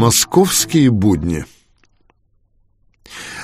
Московские будни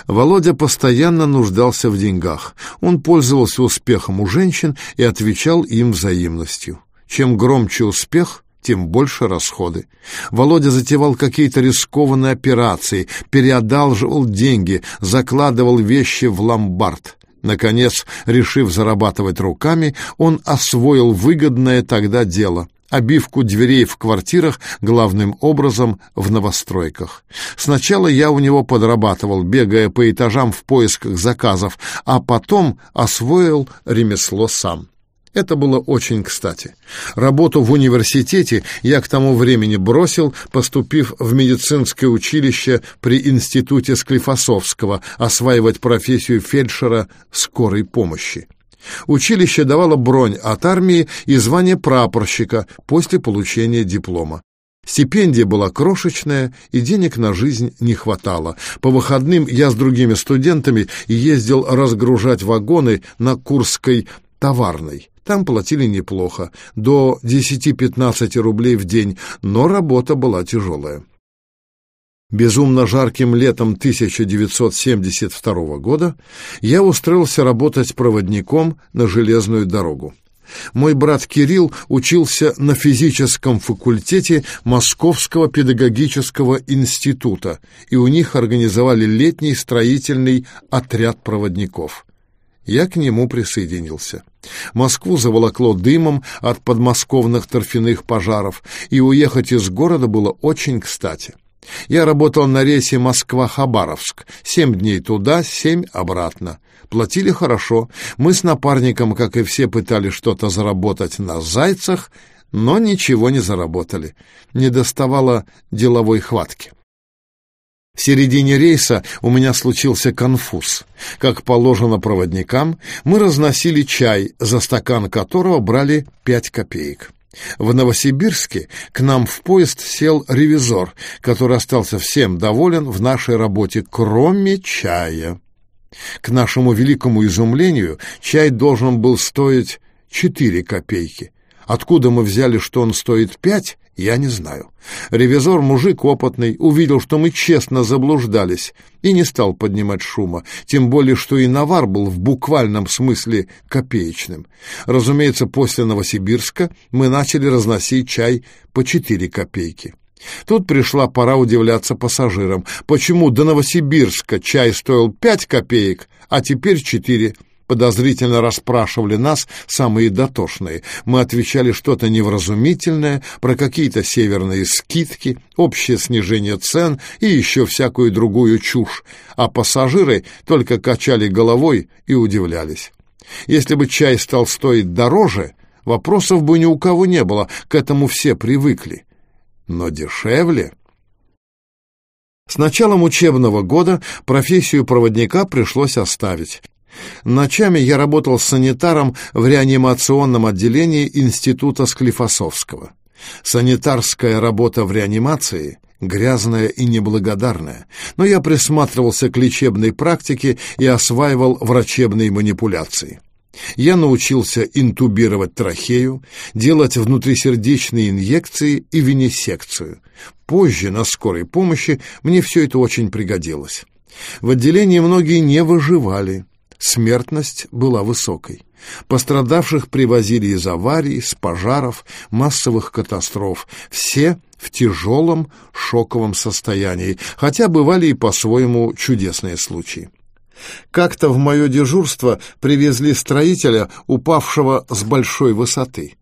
Володя постоянно нуждался в деньгах. Он пользовался успехом у женщин и отвечал им взаимностью. Чем громче успех, тем больше расходы. Володя затевал какие-то рискованные операции, переодалживал деньги, закладывал вещи в ломбард. Наконец, решив зарабатывать руками, он освоил выгодное тогда дело — обивку дверей в квартирах, главным образом в новостройках. Сначала я у него подрабатывал, бегая по этажам в поисках заказов, а потом освоил ремесло сам. Это было очень кстати. Работу в университете я к тому времени бросил, поступив в медицинское училище при институте Склифосовского осваивать профессию фельдшера скорой помощи. Училище давало бронь от армии и звание прапорщика после получения диплома. Стипендия была крошечная, и денег на жизнь не хватало. По выходным я с другими студентами ездил разгружать вагоны на Курской товарной. Там платили неплохо, до 10-15 рублей в день, но работа была тяжелая. Безумно жарким летом 1972 года я устроился работать проводником на железную дорогу. Мой брат Кирилл учился на физическом факультете Московского педагогического института, и у них организовали летний строительный отряд проводников. Я к нему присоединился. Москву заволокло дымом от подмосковных торфяных пожаров, и уехать из города было очень кстати. Я работал на рейсе Москва-Хабаровск. Семь дней туда, семь обратно. Платили хорошо. Мы с напарником, как и все, пытались что-то заработать на зайцах, но ничего не заработали. Не доставало деловой хватки. В середине рейса у меня случился конфуз. Как положено проводникам, мы разносили чай, за стакан которого брали пять копеек. В Новосибирске к нам в поезд сел ревизор, который остался всем доволен в нашей работе, кроме чая. К нашему великому изумлению, чай должен был стоить четыре копейки. Откуда мы взяли, что он стоит пять, я не знаю. Ревизор, мужик опытный, увидел, что мы честно заблуждались, и не стал поднимать шума, тем более, что и навар был в буквальном смысле копеечным. Разумеется, после Новосибирска мы начали разносить чай по четыре копейки. Тут пришла пора удивляться пассажирам, почему до Новосибирска чай стоил пять копеек, а теперь четыре подозрительно расспрашивали нас самые дотошные. Мы отвечали что-то невразумительное про какие-то северные скидки, общее снижение цен и еще всякую другую чушь, а пассажиры только качали головой и удивлялись. Если бы чай стал стоить дороже, вопросов бы ни у кого не было, к этому все привыкли. Но дешевле... С началом учебного года профессию проводника пришлось оставить. Ночами я работал санитаром в реанимационном отделении Института Склифосовского. Санитарская работа в реанимации грязная и неблагодарная, но я присматривался к лечебной практике и осваивал врачебные манипуляции. Я научился интубировать трахею, делать внутрисердечные инъекции и винисекцию. Позже, на скорой помощи, мне все это очень пригодилось. В отделении многие не выживали, Смертность была высокой. Пострадавших привозили из аварий, с пожаров, массовых катастроф. Все в тяжелом шоковом состоянии, хотя бывали и по-своему чудесные случаи. Как-то в мое дежурство привезли строителя, упавшего с большой высоты.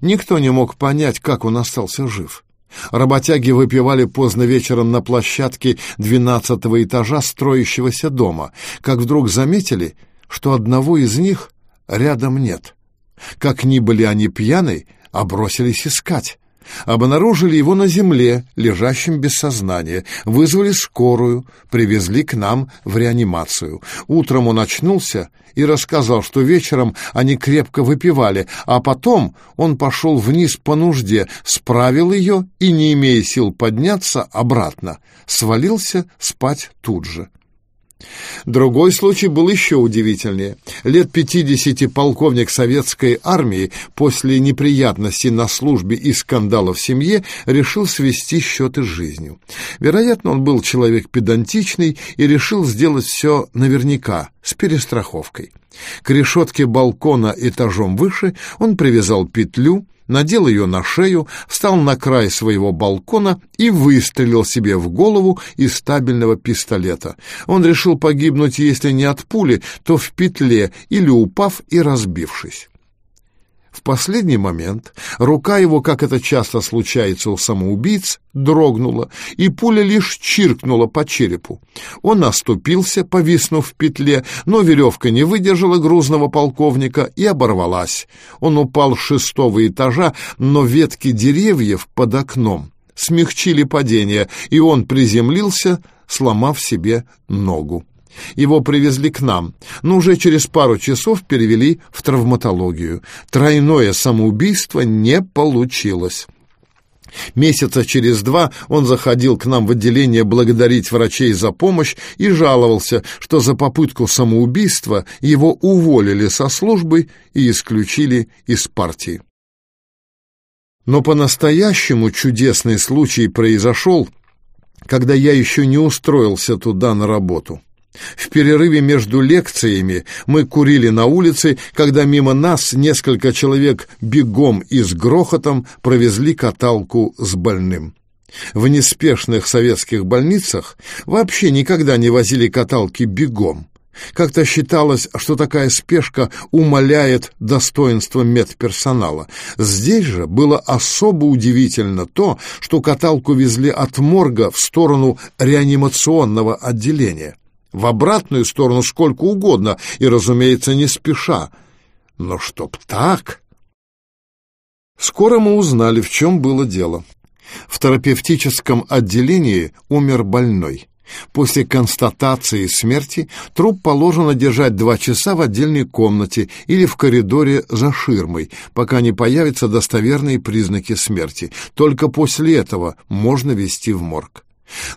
Никто не мог понять, как он остался жив. Работяги выпивали поздно вечером на площадке двенадцатого этажа строящегося дома, как вдруг заметили, что одного из них рядом нет. Как ни были они пьяны, а бросились искать. Обнаружили его на земле, лежащим без сознания, вызвали скорую, привезли к нам в реанимацию. Утром он очнулся и рассказал, что вечером они крепко выпивали, а потом он пошел вниз по нужде, справил ее и, не имея сил подняться, обратно, свалился спать тут же. Другой случай был еще удивительнее. Лет 50 полковник советской армии после неприятностей на службе и скандалов в семье решил свести счеты с жизнью. Вероятно, он был человек педантичный и решил сделать все наверняка, с перестраховкой. К решетке балкона этажом выше он привязал петлю, надел ее на шею, встал на край своего балкона и выстрелил себе в голову из стабильного пистолета. Он решил погибнуть, если не от пули, то в петле или упав и разбившись. В последний момент рука его, как это часто случается у самоубийц, дрогнула, и пуля лишь чиркнула по черепу. Он оступился, повиснув в петле, но веревка не выдержала грузного полковника и оборвалась. Он упал с шестого этажа, но ветки деревьев под окном смягчили падение, и он приземлился, сломав себе ногу. Его привезли к нам, но уже через пару часов перевели в травматологию. Тройное самоубийство не получилось. Месяца через два он заходил к нам в отделение благодарить врачей за помощь и жаловался, что за попытку самоубийства его уволили со службы и исключили из партии. Но по-настоящему чудесный случай произошел, когда я еще не устроился туда на работу. В перерыве между лекциями мы курили на улице, когда мимо нас несколько человек бегом и с грохотом провезли каталку с больным. В неспешных советских больницах вообще никогда не возили каталки бегом. Как-то считалось, что такая спешка умаляет достоинство медперсонала. Здесь же было особо удивительно то, что каталку везли от морга в сторону реанимационного отделения в обратную сторону сколько угодно и, разумеется, не спеша. Но чтоб так... Скоро мы узнали, в чем было дело. В терапевтическом отделении умер больной. После констатации смерти труп положено держать два часа в отдельной комнате или в коридоре за ширмой, пока не появятся достоверные признаки смерти. Только после этого можно вести в морг.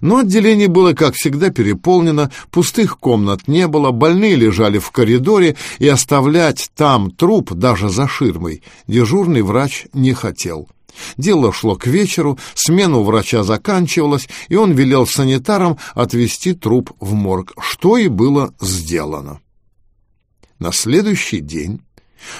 Но отделение было, как всегда, переполнено, пустых комнат не было, больные лежали в коридоре, и оставлять там труп даже за ширмой дежурный врач не хотел. Дело шло к вечеру, смена у врача заканчивалась, и он велел санитарам отвезти труп в морг, что и было сделано. На следующий день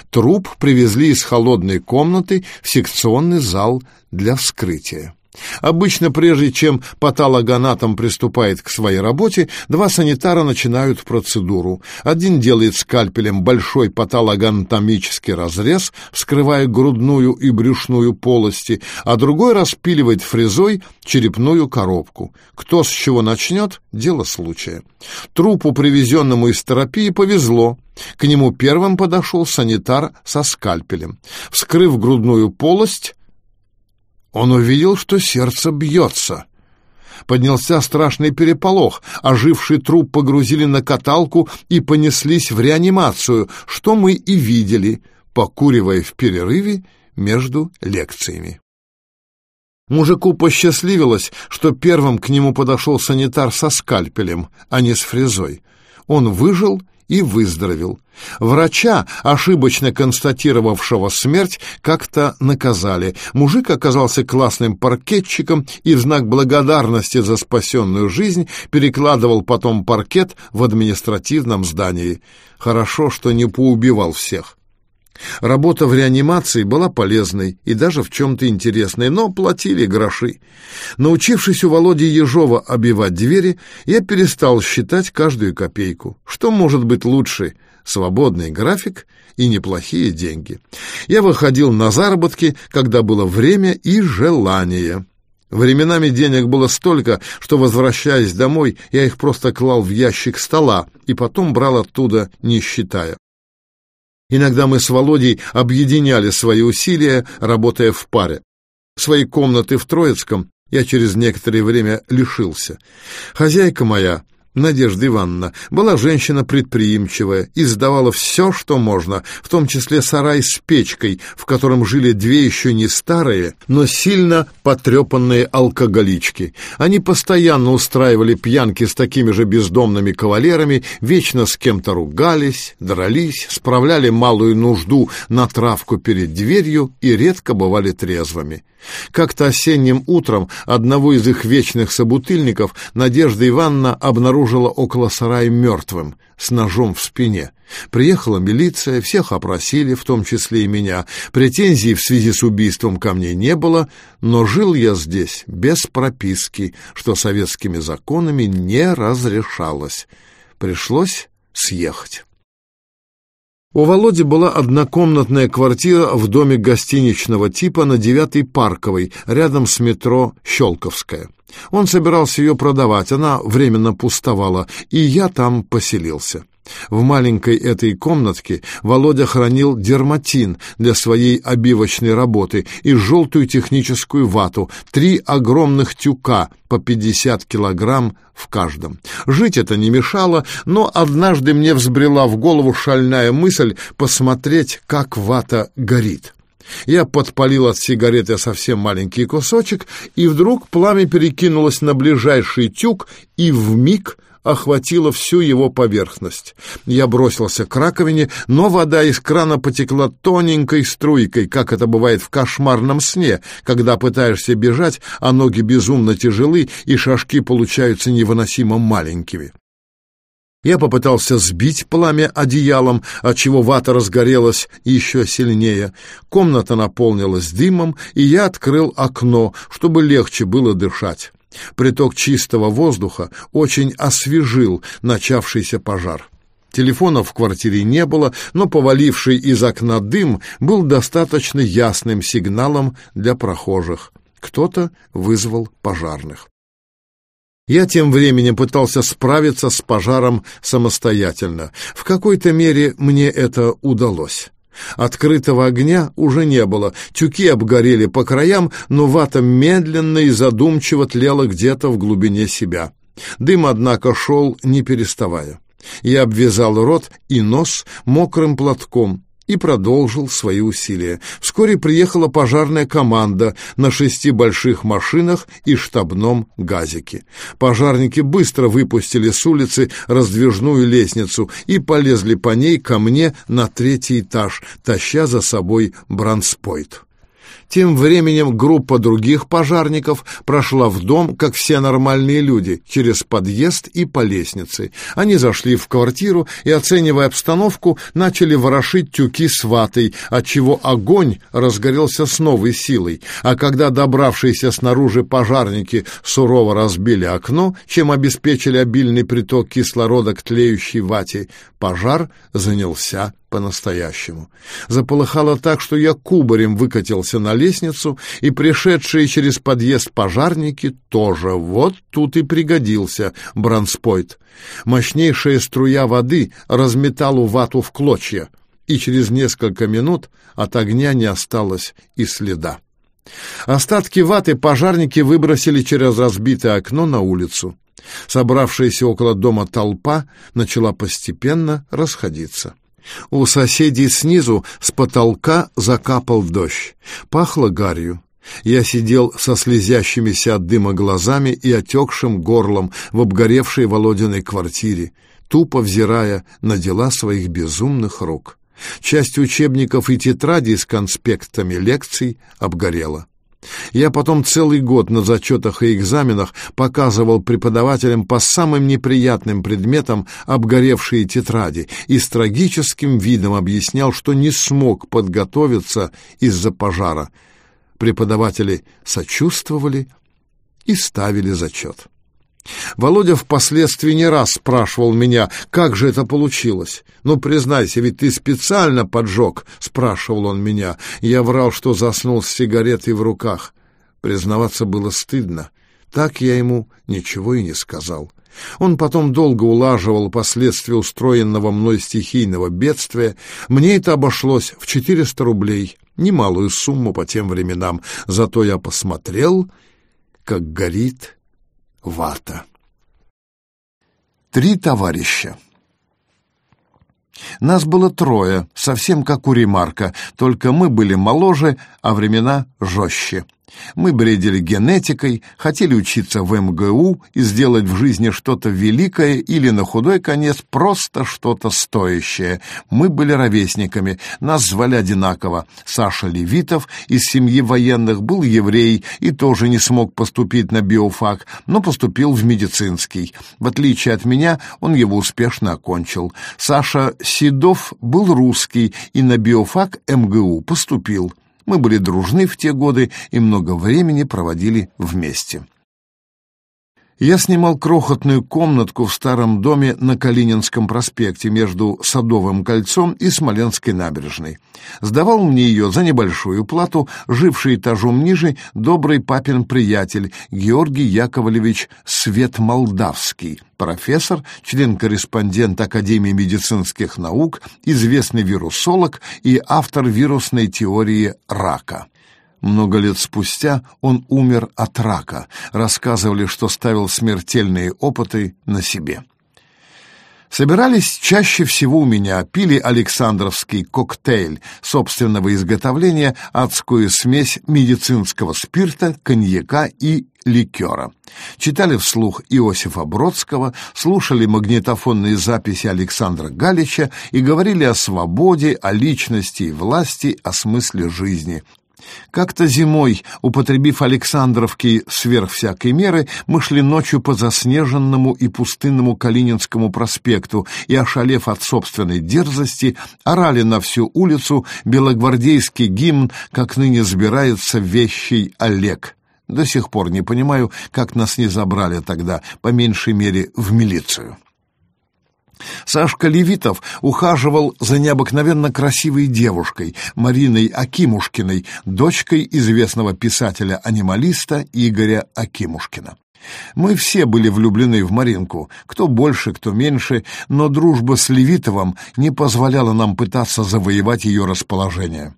труп привезли из холодной комнаты в секционный зал для вскрытия. Обычно, прежде чем патологоанатом приступает к своей работе, два санитара начинают процедуру. Один делает скальпелем большой патологоанатомический разрез, вскрывая грудную и брюшную полости, а другой распиливает фрезой черепную коробку. Кто с чего начнет – дело случая. Трупу, привезенному из терапии, повезло. К нему первым подошел санитар со скальпелем. Вскрыв грудную полость, он увидел, что сердце бьется. Поднялся страшный переполох. Оживший труп погрузили на каталку и понеслись в реанимацию, что мы и видели, покуривая в перерыве между лекциями. Мужику посчастливилось, что первым к нему подошел санитар со скальпелем, а не с фрезой. Он выжил и выздоровел. Врача, ошибочно констатировавшего смерть, как-то наказали. Мужик оказался классным паркетчиком и в знак благодарности за спасенную жизнь перекладывал потом паркет в административном здании. Хорошо, что не поубивал всех. Работа в реанимации была полезной и даже в чем-то интересной, но платили гроши. Научившись у Володи Ежова обивать двери, я перестал считать каждую копейку. Что может быть лучше? Свободный график и неплохие деньги. Я выходил на заработки, когда было время и желание. Временами денег было столько, что, возвращаясь домой, я их просто клал в ящик стола и потом брал оттуда, не считая. Иногда мы с Володей объединяли свои усилия, работая в паре. Своей комнаты в Троицком я через некоторое время лишился. Хозяйка моя, Надежда Ивановна была женщина предприимчивая и сдавала все, что можно, в том числе сарай с печкой, в котором жили две еще не старые, но сильно потрепанные алкоголички. Они постоянно устраивали пьянки с такими же бездомными кавалерами, вечно с кем-то ругались, дрались, справляли малую нужду на травку перед дверью и редко бывали трезвыми. Как-то осенним утром одного из их вечных собутыльников Надежда Ивановна обнаружила около сарая мертвым, с ножом в спине. Приехала милиция, всех опросили, в том числе и меня. Претензий в связи с убийством ко мне не было, но жил я здесь без прописки, что советскими законами не разрешалось. Пришлось съехать. У Володи была однокомнатная квартира в доме гостиничного типа на 9-й Парковой, рядом с метро Щелковская. Он собирался ее продавать, она временно пустовала, и я там поселился. В маленькой этой комнатке Володя хранил дерматин для своей обивочной работы и желтую техническую вату, три огромных тюка по 50 килограмм в каждом. Жить это не мешало, но однажды мне взбрела в голову шальная мысль посмотреть, как вата горит. Я подпалил от сигареты совсем маленький кусочек, и вдруг пламя перекинулось на ближайший тюк и вмиг охватила всю его поверхность. Я бросился к раковине, но вода из крана потекла тоненькой струйкой, как это бывает в кошмарном сне, когда пытаешься бежать, а ноги безумно тяжелы и шажки получаются невыносимо маленькими. Я попытался сбить пламя одеялом, отчего вата разгорелась еще сильнее. Комната наполнилась дымом, и я открыл окно, чтобы легче было дышать. Приток чистого воздуха очень освежил начавшийся пожар. Телефона в квартире не было, но поваливший из окна дым был достаточно ясным сигналом для прохожих. Кто-то вызвал пожарных. Я тем временем пытался справиться с пожаром самостоятельно. В какой-то мере мне это удалось. Открытого огня уже не было, тюки обгорели по краям, но вата медленно и задумчиво тлела где-то в глубине себя. Дым, однако, шел не переставая. Я обвязал рот и нос мокрым платком, и продолжил свои усилия. Вскоре приехала пожарная команда на шести больших машинах и штабном газике. Пожарники быстро выпустили с улицы раздвижную лестницу и полезли по ней ко мне на третий этаж, таща за собой бронспойт. Тем временем группа других пожарников прошла в дом, как все нормальные люди, через подъезд и по лестнице. Они зашли в квартиру и, оценивая обстановку, начали ворошить тюки с ватой, отчего огонь разгорелся с новой силой. А когда добравшиеся снаружи пожарники сурово разбили окно, чем обеспечили обильный приток кислорода к тлеющей вате, пожар занялся по-настоящему. Заполыхало так, что я кубарем выкатился на лестницу, и пришедшие через подъезд пожарники тоже. Вот тут и пригодился бронспойт. Мощнейшая струя воды разметала вату в клочья, и через несколько минут от огня не осталось и следа. Остатки ваты пожарники выбросили через разбитое окно на улицу. Собравшаяся около дома толпа начала постепенно расходиться. У соседей снизу с потолка закапал дождь. Пахло гарью. Я сидел со слезящимися от дыма глазами и отекшим горлом в обгоревшей Володиной квартире, тупо взирая на дела своих безумных рук. Часть учебников и тетрадей с конспектами лекций обгорела. Я потом целый год на зачетах и экзаменах показывал преподавателям по самым неприятным предметам обгоревшие тетради и с трагическим видом объяснял, что не смог подготовиться из-за пожара. Преподаватели сочувствовали и ставили зачет. Володя впоследствии не раз спрашивал меня, как же это получилось. «Ну, признайся, ведь ты специально поджег?» — спрашивал он меня. Я врал, что заснул с сигаретой в руках. Признаваться было стыдно. Так я ему ничего и не сказал. Он потом долго улаживал последствия устроенного мной стихийного бедствия. Мне это обошлось в 400 рублей, немалую сумму по тем временам. Зато я посмотрел, как горит вата. Три товарища. Нас было трое, совсем как у Ремарка, только мы были моложе, а времена жестче. Мы бредили генетикой, хотели учиться в МГУ и сделать в жизни что-то великое или, на худой конец, просто что-то стоящее. Мы были ровесниками, нас звали одинаково. Саша Левитов из семьи военных был еврей и тоже не смог поступить на биофак, но поступил в медицинский. В отличие от меня, он его успешно окончил. Саша Седов был русский и на биофак МГУ поступил. Мы были дружны в те годы и много времени проводили вместе. Я снимал крохотную комнатку в старом доме на Калининском проспекте между Садовым кольцом и Смоленской набережной. Сдавал мне ее за небольшую плату, живший этажом ниже, добрый папин приятель Георгий Яковлевич Свет Молдавский, профессор, член-корреспондент Академии медицинских наук, известный вирусолог и автор вирусной теории рака. Много лет спустя он умер от рака. Рассказывали, что ставил смертельные опыты на себе. Собирались чаще всего у меня, пили Александровский коктейль собственного изготовления, адскую смесь медицинского спирта, коньяка и ликера. Читали вслух Иосифа Бродского, слушали магнитофонные записи Александра Галича и говорили о свободе, о личности и власти, о смысле жизни. Как-то зимой, употребив Александровки сверх всякой меры, мы шли ночью по заснеженному и пустынному Калининскому проспекту и, ошалев от собственной дерзости, орали на всю улицу белогвардейский гимн, как ныне сбирается вещий Олег. До сих пор не понимаю, как нас не забрали тогда, по меньшей мере, в милицию. Сашка Левитов ухаживал за необыкновенно красивой девушкой, Мариной Акимушкиной, дочкой известного писателя-анималиста Игоря Акимушкина. Мы все были влюблены в Маринку, кто больше, кто меньше, но дружба с Левитовым не позволяла нам пытаться завоевать ее расположение.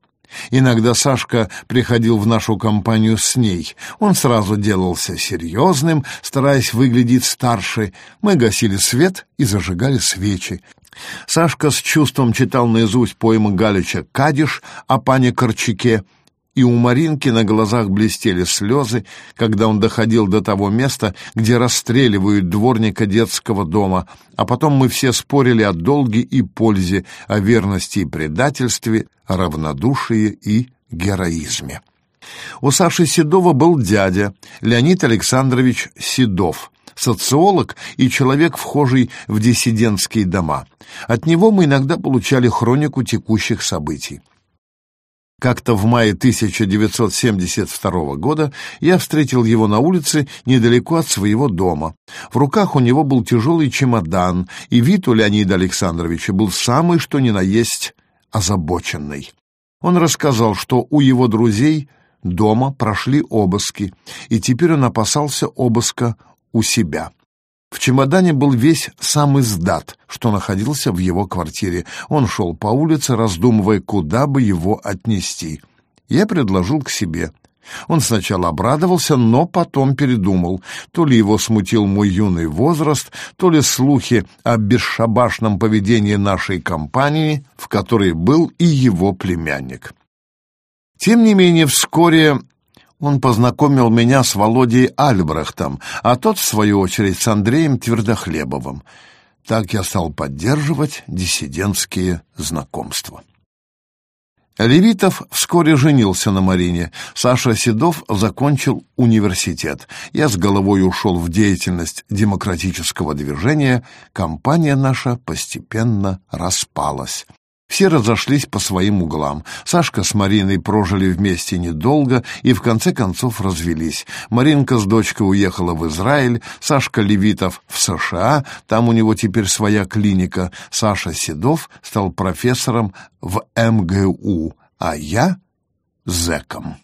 Иногда Сашка приходил в нашу компанию с ней. Он сразу делался серьезным, стараясь выглядеть старше. Мы гасили свет и зажигали свечи. Сашка с чувством читал наизусть поэмы Галича «Кадиш» о пане Корчаке, и у Маринки на глазах блестели слезы, когда он доходил до того места, где расстреливают дворника детского дома, а потом мы все спорили о долге и пользе, о верности и предательстве, равнодушии и героизме. У Саши Седова был дядя, Леонид Александрович Седов, социолог и человек, вхожий в диссидентские дома. От него мы иногда получали хронику текущих событий. Как-то в мае 1972 года я встретил его на улице недалеко от своего дома. В руках у него был тяжелый чемодан, и вид у Леонида Александровича был самый что ни на есть озабоченный. Он рассказал, что у его друзей дома прошли обыски, и теперь он опасался обыска у себя. В чемодане был весь сам издат, что находился в его квартире. Он шел по улице, раздумывая, куда бы его отнести. Я предложил к себе. Он сначала обрадовался, но потом передумал. То ли его смутил мой юный возраст, то ли слухи о бесшабашном поведении нашей компании, в которой был и его племянник. Тем не менее, вскоре он познакомил меня с Володей Альбрехтом, а тот, в свою очередь, с Андреем Твердохлебовым. Так я стал поддерживать диссидентские знакомства. Левитов вскоре женился на Марине. Саша Седов закончил университет. Я с головой ушел в деятельность демократического движения. Компания наша постепенно распалась. Все разошлись по своим углам. Сашка с Мариной прожили вместе недолго и в конце концов развелись. Маринка с дочкой уехала в Израиль, Сашка Левитов в США, там у него теперь своя клиника. Саша Седов стал профессором в МГУ, а я — зэком.